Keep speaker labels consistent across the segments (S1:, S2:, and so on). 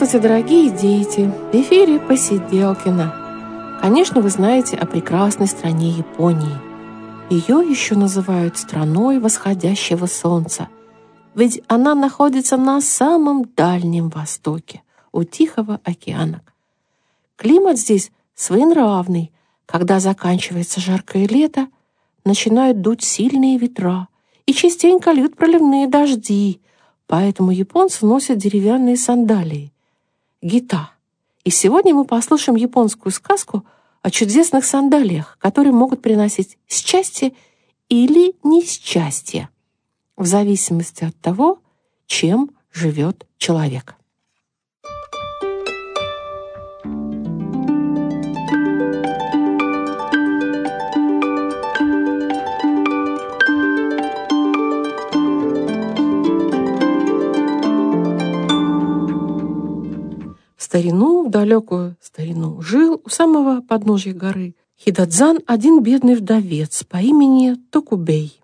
S1: Здравствуйте, дорогие дети! В эфире Посиделкина. Конечно, вы знаете о прекрасной стране Японии. Ее еще называют страной восходящего солнца, ведь она находится на самом дальнем востоке, у Тихого океана. Климат здесь своенравный. Когда заканчивается жаркое лето, начинают дуть сильные ветра и частенько льют проливные дожди, поэтому японцы носят деревянные сандалии — гита. И сегодня мы послушаем японскую сказку о чудесных сандалиях, которые могут приносить счастье или несчастье, в зависимости от того, чем живет человек. Далекую старину, жил у самого подножия горы Хидадзан один бедный вдовец по имени Токубей.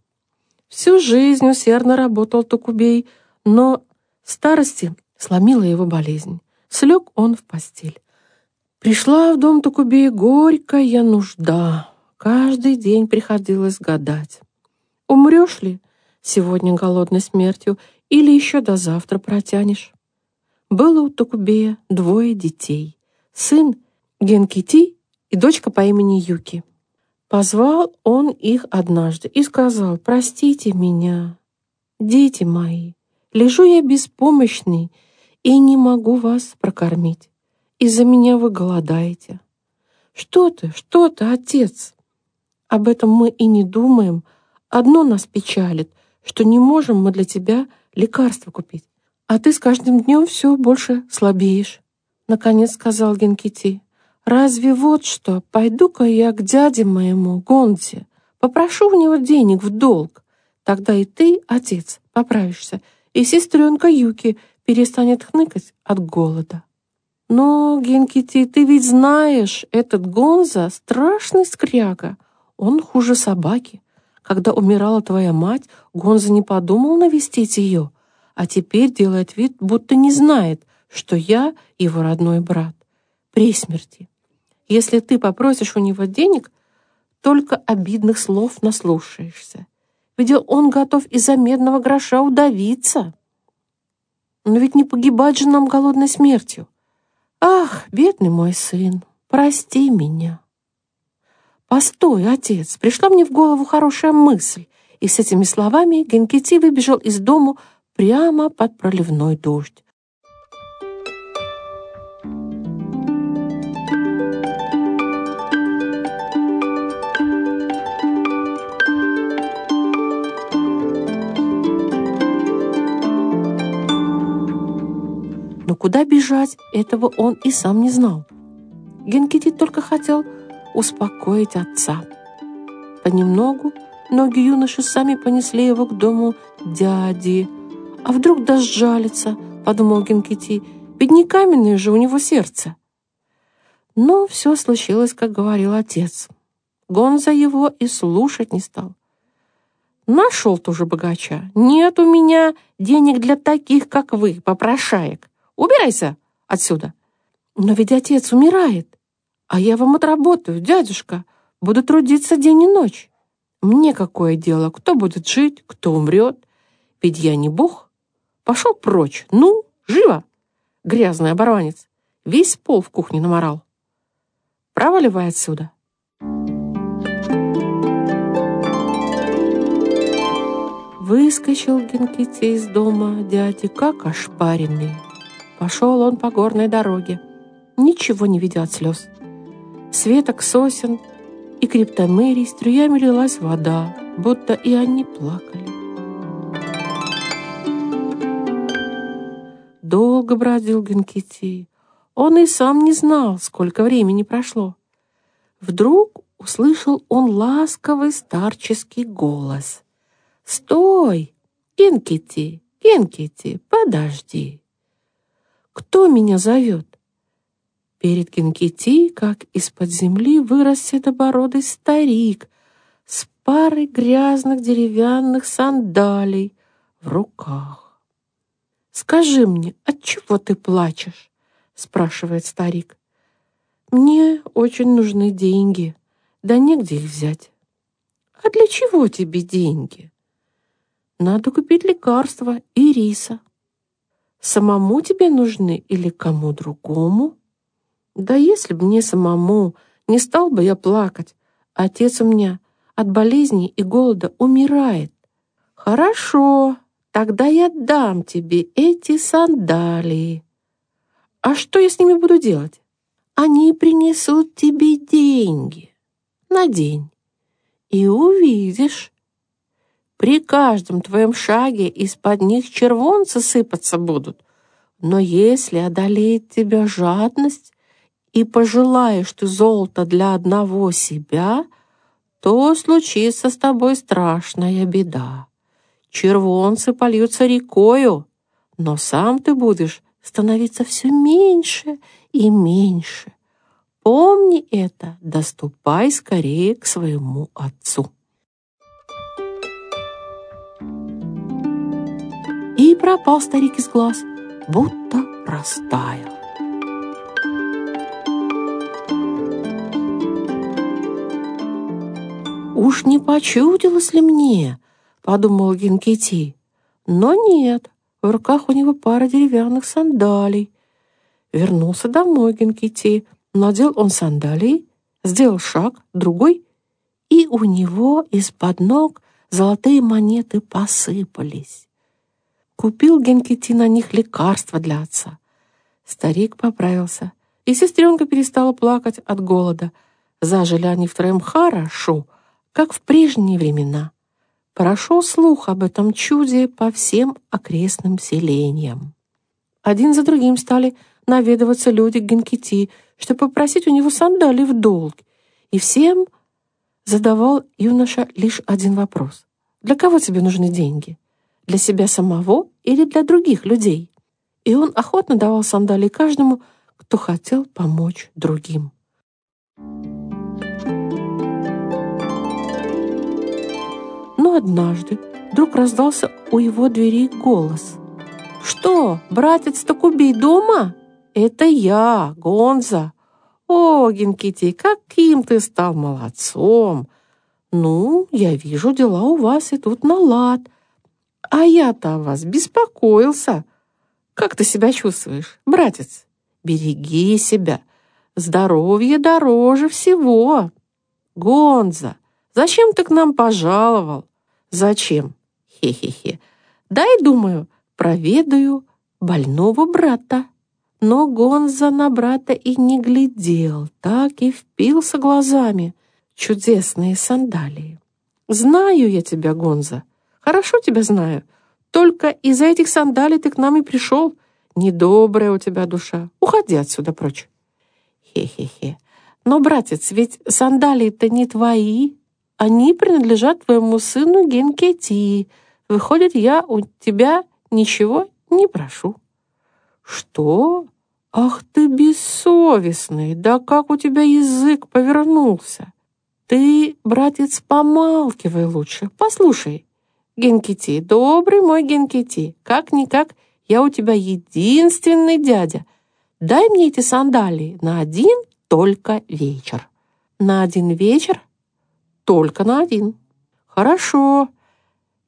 S1: Всю жизнь усердно работал Токубей, но старости сломила его болезнь. Слег он в постель. Пришла в дом Токубея горькая нужда. Каждый день приходилось гадать. Умрешь ли сегодня голодной смертью или еще до завтра протянешь? Было у Токубея двое детей. Сын Генкити и дочка по имени Юки. Позвал он их однажды и сказал, «Простите меня, дети мои, лежу я беспомощный и не могу вас прокормить. Из-за меня вы голодаете». «Что ты, что ты, отец?» «Об этом мы и не думаем. Одно нас печалит, что не можем мы для тебя лекарства купить. «А ты с каждым днем все больше слабеешь», — наконец сказал Генкити. «Разве вот что, пойду-ка я к дяде моему, Гонзе, попрошу у него денег в долг. Тогда и ты, отец, поправишься, и сестренка Юки перестанет хныкать от голода». «Но, Генкити, ты ведь знаешь, этот Гонза — страшный скряга. Он хуже собаки. Когда умирала твоя мать, Гонза не подумал навестить ее» а теперь делает вид, будто не знает, что я его родной брат. При смерти. Если ты попросишь у него денег, только обидных слов наслушаешься. Ведь он готов из-за медного гроша удавиться. Но ведь не погибать же нам голодной смертью. Ах, бедный мой сын, прости меня. Постой, отец, пришла мне в голову хорошая мысль. И с этими словами Генкити выбежал из дому, прямо под проливной дождь. Но куда бежать, этого он и сам не знал. Генкити только хотел успокоить отца. Понемногу ноги юноши сами понесли его к дому дяди, «А вдруг даст жалиться?» — подумал Генкити. «Ведь не каменное же у него сердце». Но все случилось, как говорил отец. Гонза его и слушать не стал. Нашел тоже богача. Нет у меня денег для таких, как вы, попрошаек. Убирайся отсюда. Но ведь отец умирает. А я вам отработаю, дядюшка. Буду трудиться день и ночь. Мне какое дело, кто будет жить, кто умрет. Ведь я не бог. Пошел прочь. Ну, живо, грязный оборванец. Весь пол в кухне наморал. Проваливай отсюда. Выскочил Генкити из дома дяди, как ошпаренный. Пошел он по горной дороге, ничего не видя от слез. Светок сосен и криптомерий струями лилась вода, будто и они плакали. Долго бродил Генкити. Он и сам не знал, сколько времени прошло. Вдруг услышал он ласковый старческий голос. «Стой, Генкити, Генкити, подожди!» «Кто меня зовет?» Перед Генкити, как из-под земли, вырос седобородый старик с парой грязных деревянных сандалий в руках. «Скажи мне, от чего ты плачешь?» — спрашивает старик. «Мне очень нужны деньги, да негде их взять». «А для чего тебе деньги?» «Надо купить лекарства и риса». «Самому тебе нужны или кому другому?» «Да если бы мне самому, не стал бы я плакать. Отец у меня от болезни и голода умирает». «Хорошо, тогда я дам тебе эти сандалии». «А что я с ними буду делать?» «Они принесут тебе деньги на день, и увидишь, при каждом твоем шаге из-под них червонцы сыпаться будут. Но если одолеет тебя жадность и пожелаешь ты золота для одного себя, то случится с тобой страшная беда. Червонцы польются рекою, но сам ты будешь становиться все меньше и меньше. Помни это, доступай скорее к своему отцу. И пропал старик из глаз, будто растаял. «Уж не почудилось ли мне?» — подумал Генкити. Но нет, в руках у него пара деревянных сандалий. Вернулся домой Генкити, надел он сандалии, сделал шаг, другой, и у него из-под ног золотые монеты посыпались. Купил Генкити на них лекарства для отца. Старик поправился, и сестренка перестала плакать от голода. Зажили они втроем хорошо, как в прежние времена. Прошел слух об этом чуде по всем окрестным селениям. Один за другим стали наведываться люди к Генкити, чтобы попросить у него сандали в долг. И всем задавал юноша лишь один вопрос. «Для кого тебе нужны деньги? Для себя самого или для других людей?» И он охотно давал сандали каждому, кто хотел помочь другим. Однажды вдруг раздался у его дверей голос. «Что, братец Токубей дома?» «Это я, Гонза. О, Генкити, каким ты стал молодцом! Ну, я вижу, дела у вас идут на лад. А я-то о вас беспокоился. Как ты себя чувствуешь, братец? Береги себя. Здоровье дороже всего. Гонза, зачем ты к нам пожаловал? Зачем? Хе-хе-хе. Дай, думаю, проведаю больного брата. Но Гонза на брата и не глядел, так и впился глазами. Чудесные сандалии. Знаю я тебя, Гонза, хорошо тебя знаю. Только из-за этих сандалий ты к нам и пришел. Недобрая у тебя душа. Уходи отсюда прочь. Хе-хе-хе. Но, братец, ведь сандалии-то не твои. Они принадлежат твоему сыну Генкети. Выходит, я у тебя ничего не прошу. «Что? Ах ты бессовестный! Да как у тебя язык повернулся! Ты, братец, помалкивай лучше. Послушай, Генкити, добрый мой Генкити, как-никак я у тебя единственный дядя. Дай мне эти сандалии на один только вечер. На один вечер? Только на один. Хорошо.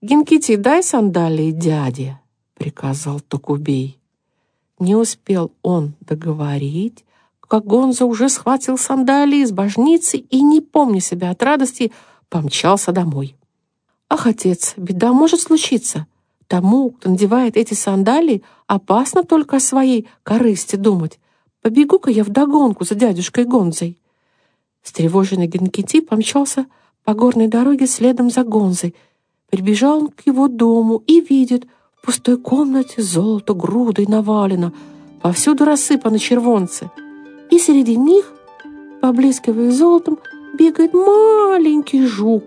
S1: Генкити, дай сандалии дяде, приказал Токубей. Не успел он договорить, как Гонза уже схватил сандалии из божницы и, не помня себя от радости, помчался домой. «Ах, отец, беда может случиться. Тому, кто надевает эти сандалии, опасно только о своей корысти думать. Побегу-ка я вдогонку за дядюшкой Гонзой». Встревоженный Генкити помчался по горной дороге следом за Гонзой. Прибежал он к его дому и видит — в пустой комнате золото грудой навалено, повсюду рассыпаны червонцы. И среди них, поблескивая золотом, бегает маленький жук.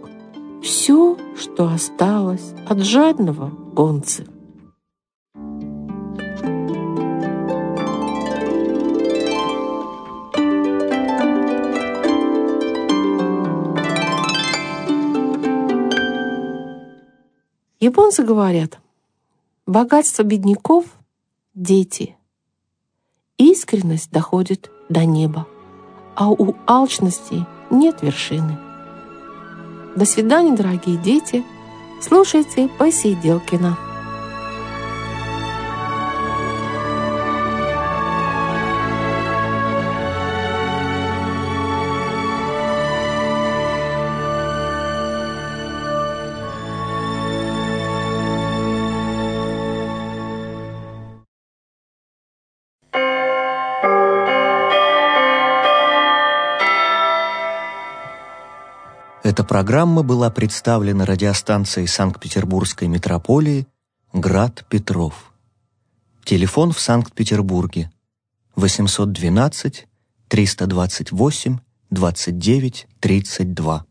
S1: Все, что осталось от жадного гонца. Японцы говорят, Богатство бедняков дети. Искренность доходит до неба, а у алчности нет вершины. До свидания, дорогие дети. Слушайте Посиделкина.
S2: Программа была представлена радиостанцией Санкт-Петербургской метрополии «Град Петров». Телефон в Санкт-Петербурге 812 328 29 32.